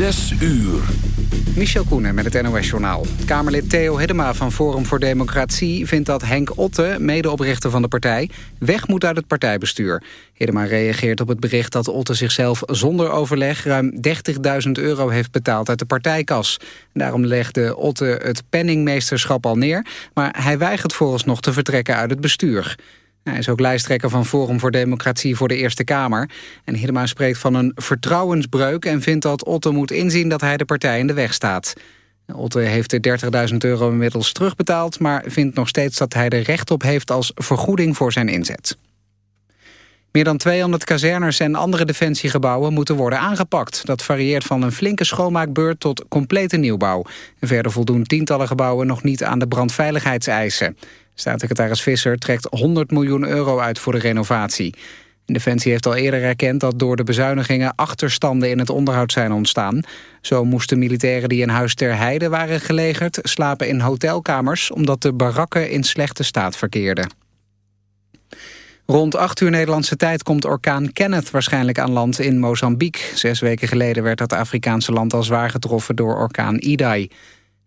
Zes uur. Michel Koenen met het NOS-journaal. Kamerlid Theo Hiddema van Forum voor Democratie vindt dat Henk Otte, medeoprichter van de partij, weg moet uit het partijbestuur. Hiddema reageert op het bericht dat Otte zichzelf zonder overleg ruim 30.000 euro heeft betaald uit de partijkas. Daarom legde Otte het penningmeesterschap al neer, maar hij weigert vooralsnog te vertrekken uit het bestuur. Hij is ook lijsttrekker van Forum voor Democratie voor de Eerste Kamer. En Hiddema spreekt van een vertrouwensbreuk... en vindt dat Otte moet inzien dat hij de partij in de weg staat. Otte heeft de 30.000 euro inmiddels terugbetaald... maar vindt nog steeds dat hij er recht op heeft als vergoeding voor zijn inzet. Meer dan 200 kazerners en andere defensiegebouwen moeten worden aangepakt. Dat varieert van een flinke schoonmaakbeurt tot complete nieuwbouw. Verder voldoen tientallen gebouwen nog niet aan de brandveiligheidseisen. Staatssecretaris Visser trekt 100 miljoen euro uit voor de renovatie. Defensie heeft al eerder erkend dat door de bezuinigingen achterstanden in het onderhoud zijn ontstaan. Zo moesten militairen die in huis ter heide waren gelegerd slapen in hotelkamers omdat de barakken in slechte staat verkeerden. Rond 8 uur Nederlandse tijd komt orkaan Kenneth waarschijnlijk aan land in Mozambique. Zes weken geleden werd dat Afrikaanse land al zwaar getroffen door orkaan Idai.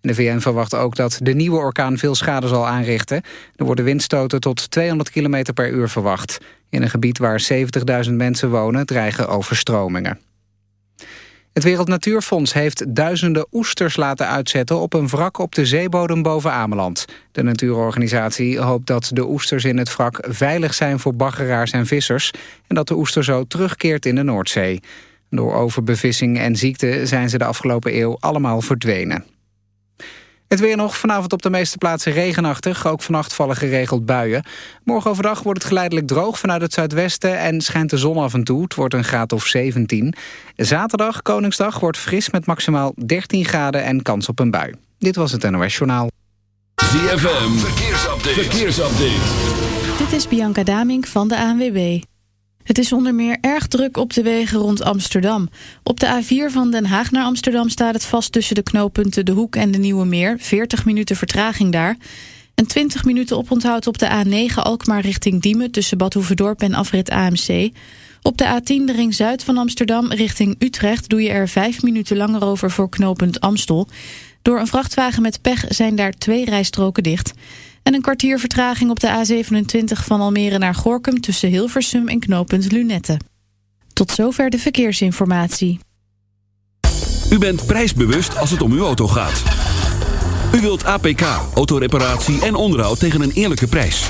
De VN verwacht ook dat de nieuwe orkaan veel schade zal aanrichten. Er worden windstoten tot 200 km per uur verwacht. In een gebied waar 70.000 mensen wonen dreigen overstromingen. Het Wereld Natuurfonds heeft duizenden oesters laten uitzetten... op een wrak op de zeebodem boven Ameland. De natuurorganisatie hoopt dat de oesters in het wrak... veilig zijn voor baggeraars en vissers... en dat de oester zo terugkeert in de Noordzee. Door overbevissing en ziekte zijn ze de afgelopen eeuw allemaal verdwenen. Het weer nog, vanavond op de meeste plaatsen regenachtig. Ook vannacht vallen geregeld buien. Morgen overdag wordt het geleidelijk droog vanuit het zuidwesten... en schijnt de zon af en toe. Het wordt een graad of 17. Zaterdag, Koningsdag, wordt fris met maximaal 13 graden... en kans op een bui. Dit was het NOS Journaal. ZFM, verkeersupdate. verkeersupdate. Dit is Bianca Damink van de ANWB. Het is onder meer erg druk op de wegen rond Amsterdam. Op de A4 van Den Haag naar Amsterdam staat het vast tussen de knooppunten De Hoek en de Nieuwe Meer. 40 minuten vertraging daar. En 20 minuten oponthoud op de A9 Alkmaar richting Diemen... tussen Bad Hoeverdorp en afrit AMC. Op de A10 de ring zuid van Amsterdam richting Utrecht... doe je er 5 minuten langer over voor knooppunt Amstel. Door een vrachtwagen met pech zijn daar twee rijstroken dicht... En een kwartier vertraging op de A27 van Almere naar Gorkum... tussen Hilversum en knooppunt Lunette. Tot zover de verkeersinformatie. U bent prijsbewust als het om uw auto gaat. U wilt APK, autoreparatie en onderhoud tegen een eerlijke prijs.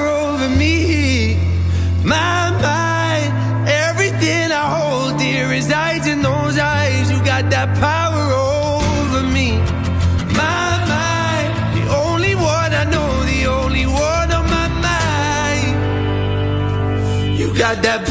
that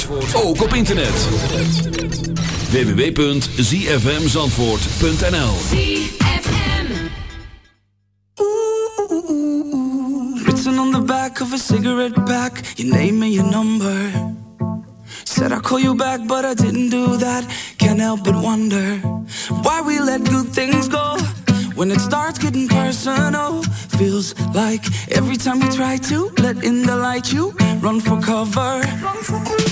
Zandvoort ook op internet. www.zfmzandvoort.nl Written on the back of a cigarette pack Your name and your number Said I'll call you back but I didn't do that Can't help but wonder Why we let good things go When it starts getting personal, feels like every time you try to let in the light, you run for cover. Run for cover.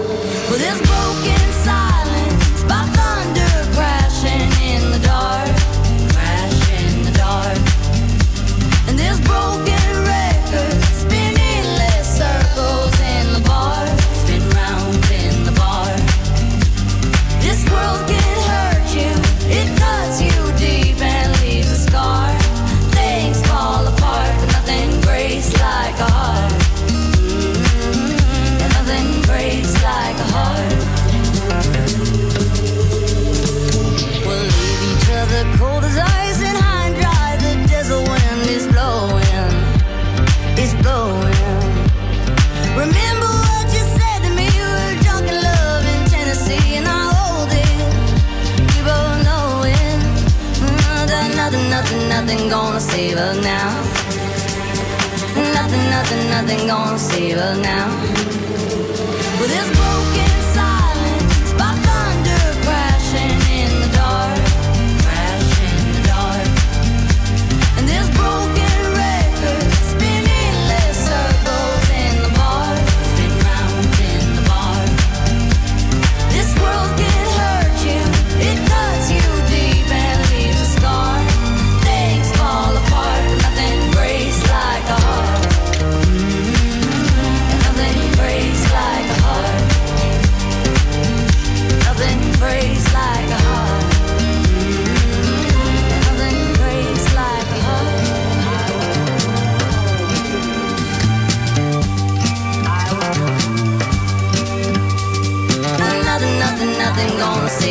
nothing, nothing gonna save us now.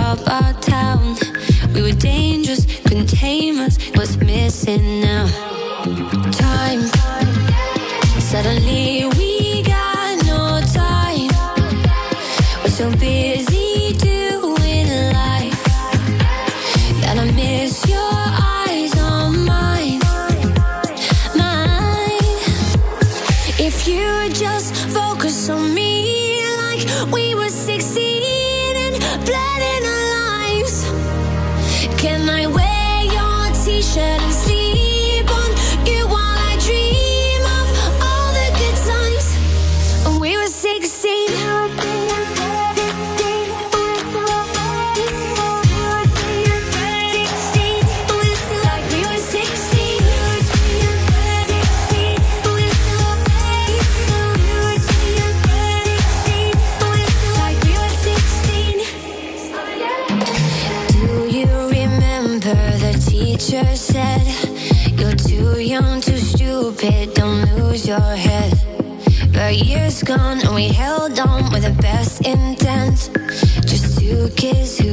up our town. We were dangerous, couldn't tame us. What's missing now? gone, and we held on with the best intent. Just two kids who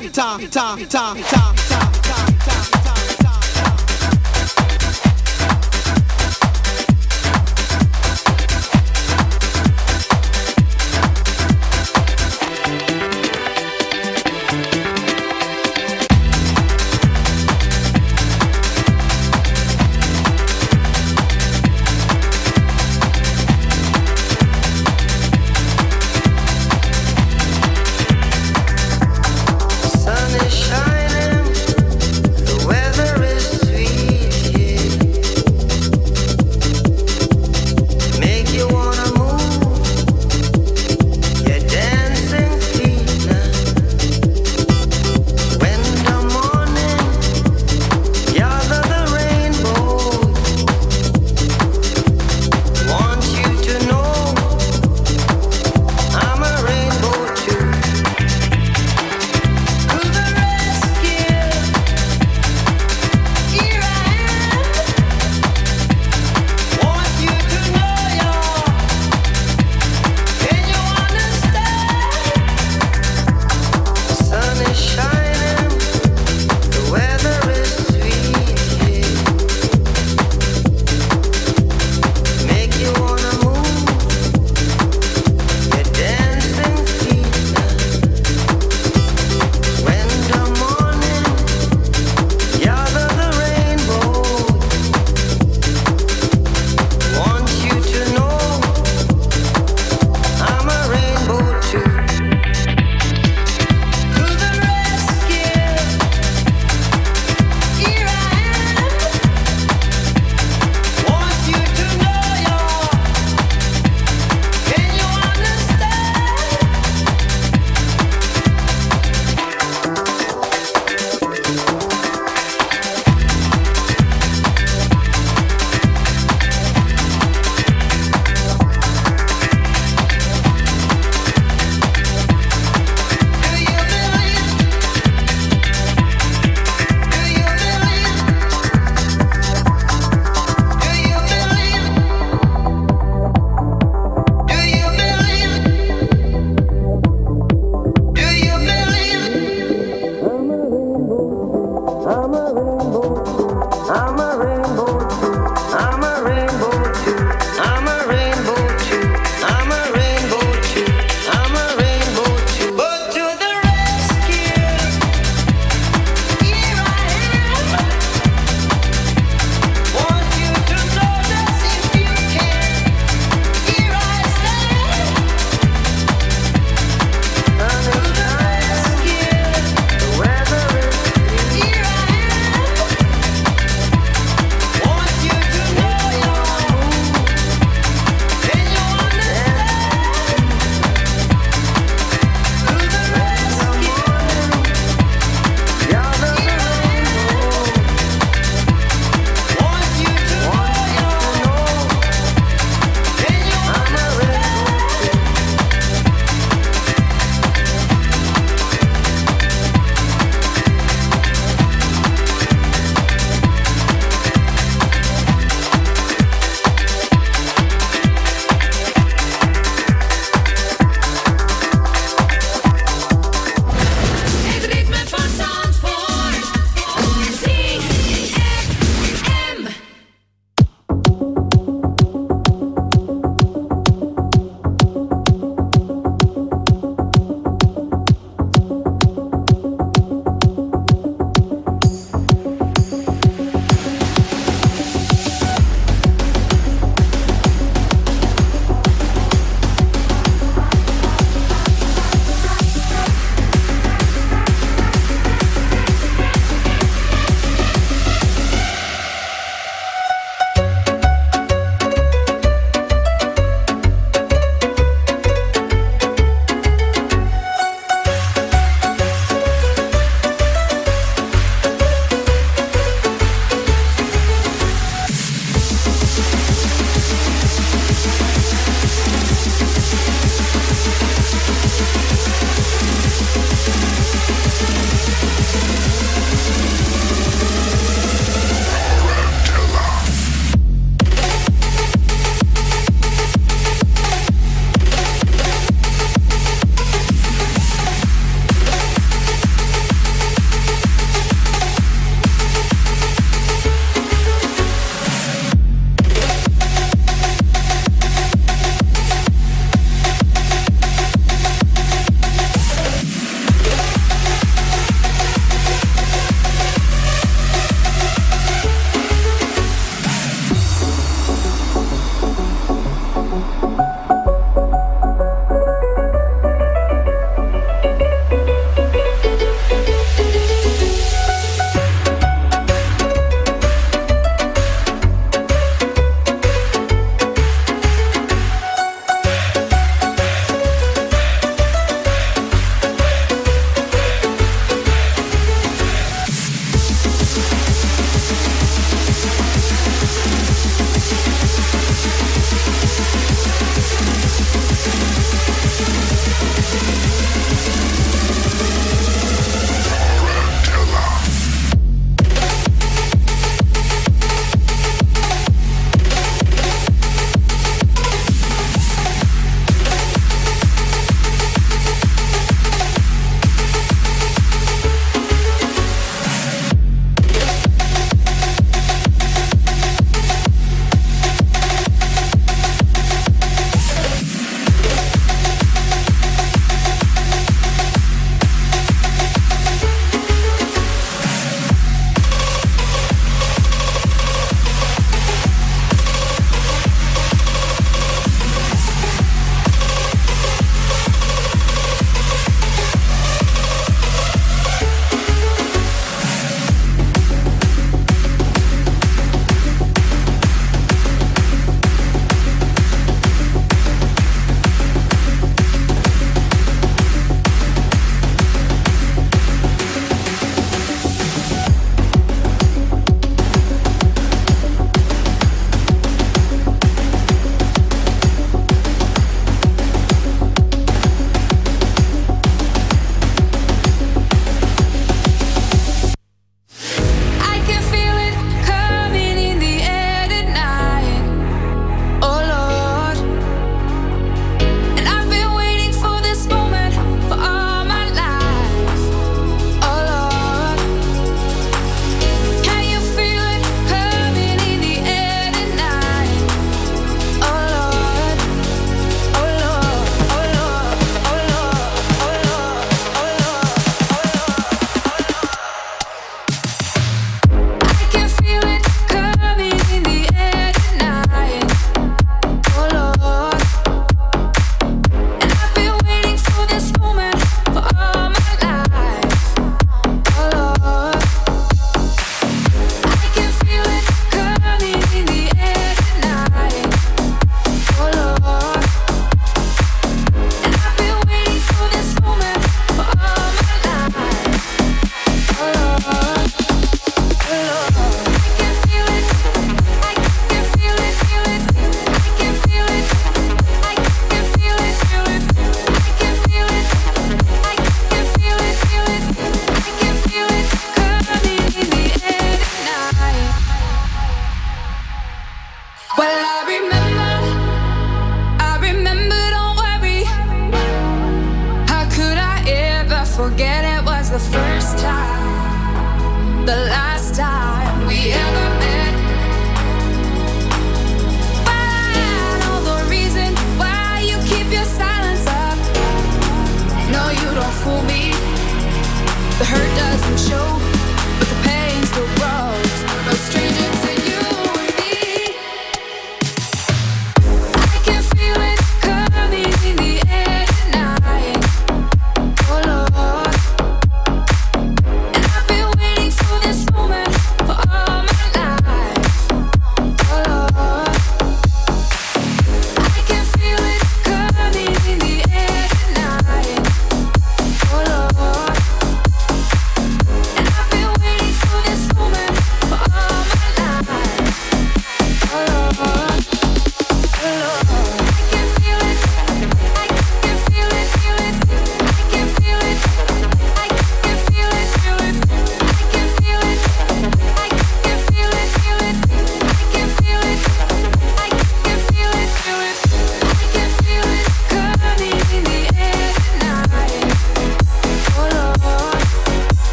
ta, ta, ta, ta, ta.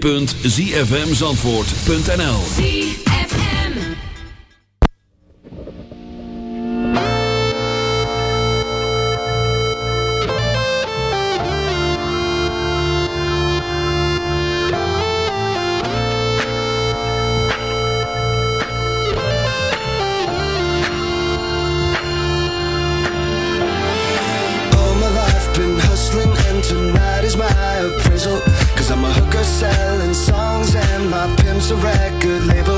www.zfmzandvoort.nl a record label